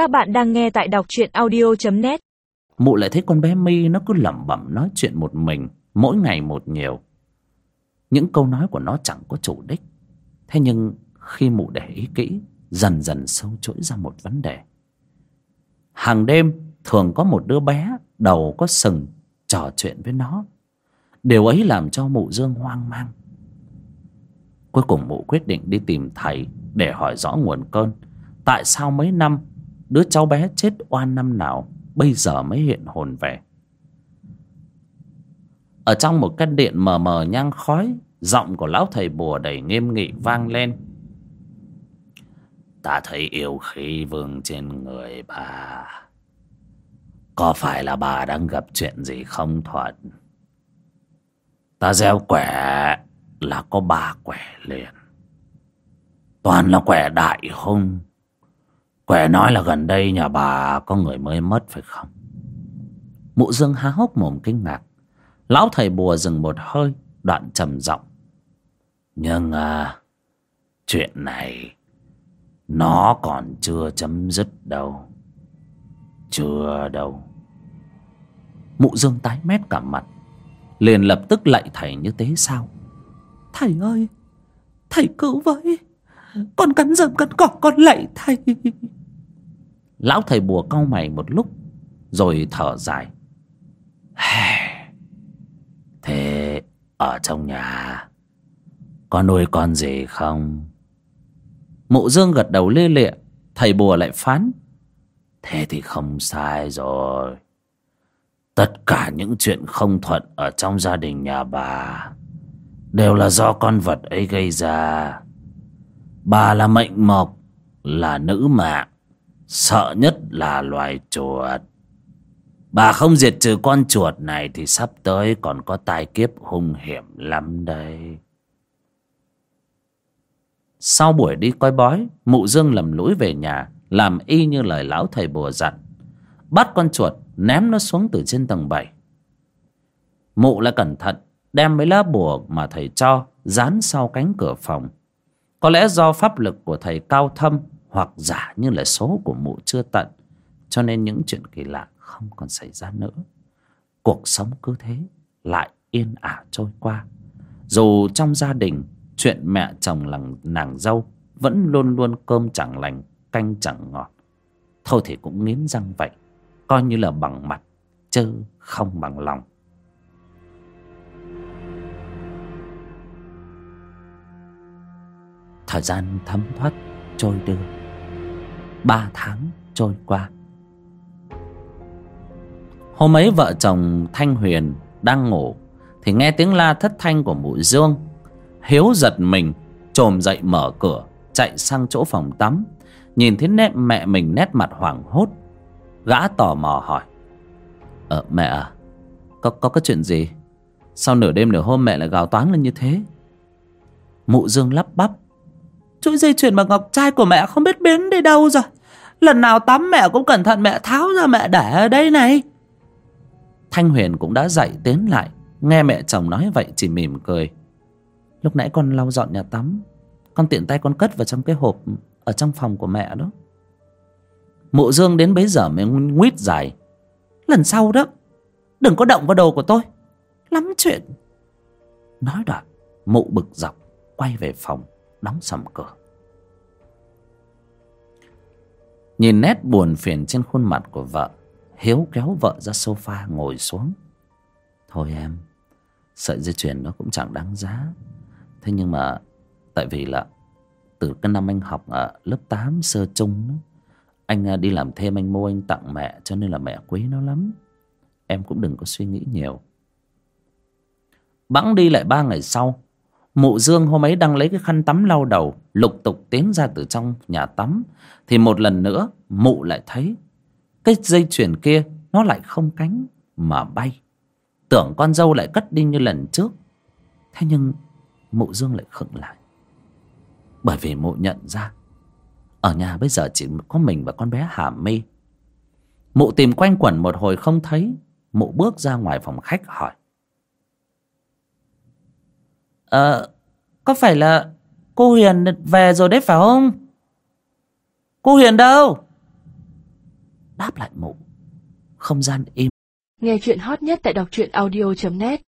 Các bạn đang nghe tại đọc truyện audio.net Mụ lại thấy con bé my nó cứ lẩm bẩm nói chuyện một mình, Mỗi ngày một nhiều. Những câu nói của nó chẳng có chủ đích. Thế nhưng khi mụ để ý kỹ, Dần dần sâu chuỗi ra một vấn đề. Hàng đêm, thường có một đứa bé Đầu có sừng trò chuyện với nó. Điều ấy làm cho mụ Dương hoang mang. Cuối cùng mụ quyết định đi tìm thầy Để hỏi rõ nguồn cơn. Tại sao mấy năm Đứa cháu bé chết oan năm nào, Bây giờ mới hiện hồn về. Ở trong một căn điện mờ mờ nhang khói, Giọng của lão thầy bùa đầy nghiêm nghị vang lên. Ta thấy yêu khí vương trên người bà Có phải là bà đang gặp chuyện gì không, thuận? Ta gieo quẻ là có ba quẻ liền. Toàn là quẻ đại hung Quẻ nói là gần đây nhà bà có người mới mất phải không? Mụ dương há hốc mồm kinh ngạc. Lão thầy bùa dừng một hơi, Đoạn trầm giọng. Nhưng à Chuyện này, Nó còn chưa chấm dứt đâu. Chưa đâu. Mụ dương tái mét cả mặt, Liền lập tức lạy thầy như thế sao? Thầy ơi, Thầy cứu với. Con cắn rơm cắn cỏ con lạy thầy. Lão thầy bùa cau mày một lúc, Rồi thở dài. Thế ở trong nhà, Có nuôi con gì không? Mụ dương gật đầu lê lịa, Thầy bùa lại phán. Thế thì không sai rồi. Tất cả những chuyện không thuận Ở trong gia đình nhà bà Đều là do con vật ấy gây ra. Bà là mệnh mộc, Là nữ mạng. Sợ nhất là loài chuột. Bà không diệt trừ con chuột này Thì sắp tới còn có tai kiếp hung hiểm lắm đây. Sau buổi đi coi bói, Mụ Dương lầm lũi về nhà, Làm y như lời lão thầy bùa dặn. Bắt con chuột, Ném nó xuống từ trên tầng 7 Mụ lại cẩn thận, Đem mấy lá bùa mà thầy cho Dán sau cánh cửa phòng. Có lẽ do pháp lực của thầy cao thâm hoặc giả như là số của mụ chưa tận, cho nên những chuyện kỳ lạ không còn xảy ra nữa. Cuộc sống cứ thế, lại yên ả trôi qua. Dù trong gia đình, chuyện mẹ chồng lằng nàng dâu vẫn luôn luôn cơm chẳng lành, canh chẳng ngọt. Thôi thì cũng nghiến răng vậy, coi như là bằng mặt, chứ không bằng lòng. Thời gian thấm thoát trôi đưa ba tháng trôi qua. Hôm ấy vợ chồng thanh huyền đang ngủ thì nghe tiếng la thất thanh của mụ dương. Hiếu giật mình chồm dậy mở cửa, chạy sang chỗ phòng tắm. Nhìn thấy nét mẹ mình nét mặt hoảng hốt, gã tò mò hỏi. Ờ mẹ à có có cái chuyện gì? Sao nửa đêm nửa hôm mẹ lại gào toáng lên như thế? Mụ dương lắp bắp. Chuỗi dây chuyền bằng ngọc trai của mẹ không biết biến đi đâu rồi. Lần nào tắm mẹ cũng cẩn thận mẹ tháo ra mẹ để ở đây này. Thanh Huyền cũng đã dậy tiến lại. Nghe mẹ chồng nói vậy chỉ mỉm cười. Lúc nãy con lau dọn nhà tắm. Con tiện tay con cất vào trong cái hộp Ở trong phòng của mẹ đó. Mụ Dương đến bấy giờ mới nguyết dài. Lần sau đó, Đừng có động vào đồ của tôi. Lắm chuyện. Nói đoạn, Mụ bực dọc, Quay về phòng. Đóng sầm cửa. Nhìn nét buồn phiền trên khuôn mặt của vợ Hiếu kéo vợ ra sofa ngồi xuống. Thôi em Sợi dây chuyền nó cũng chẳng đáng giá. Thế nhưng mà Tại vì là Từ cái năm anh học ở lớp 8 sơ trung đó, Anh à, đi làm thêm anh mua anh tặng mẹ Cho nên là mẹ quý nó lắm. Em cũng đừng có suy nghĩ nhiều. Bẵng đi lại ba ngày sau Mụ Dương hôm ấy đang lấy cái khăn tắm lau đầu, Lục tục tiến ra từ trong nhà tắm. Thì một lần nữa, Mụ lại thấy Cái dây chuyền kia Nó lại không cánh mà bay. Tưởng con dâu lại cất đi như lần trước. Thế nhưng Mụ Dương lại khựng lại. Bởi vì mụ nhận ra, Ở nhà bây giờ chỉ có mình và con bé Hà My Mụ tìm quanh quẩn một hồi không thấy, Mụ bước ra ngoài phòng khách hỏi. Ờ, có phải là cô Huyền về rồi đấy phải không? Cô Huyền đâu? đáp lại mụ không gian im Nghe chuyện hot nhất tại đọc truyện audio.net